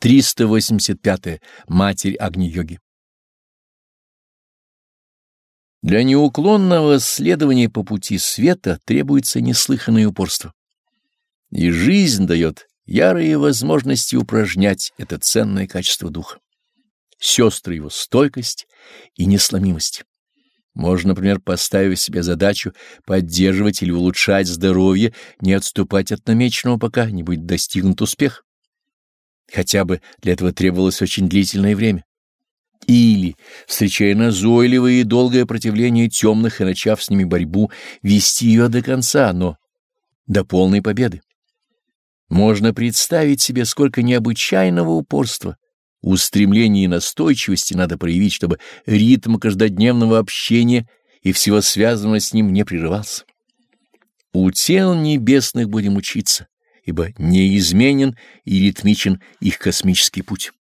385. -е. Матерь Агни-йоги. Для неуклонного следования по пути света требуется неслыханное упорство. И жизнь дает ярые возможности упражнять это ценное качество духа. Сестры его стойкость и несломимость. Можно, например, поставив себе задачу поддерживать или улучшать здоровье, не отступать от намеченного, пока не будет достигнут успех. Хотя бы для этого требовалось очень длительное время. Или, встречая назойливое и долгое противление темных и начав с ними борьбу, вести ее до конца, но до полной победы. Можно представить себе, сколько необычайного упорства, устремления и настойчивости надо проявить, чтобы ритм каждодневного общения и всего связанного с ним не прерывался. У тел небесных будем учиться, ибо неизменен и ритмичен их космический путь.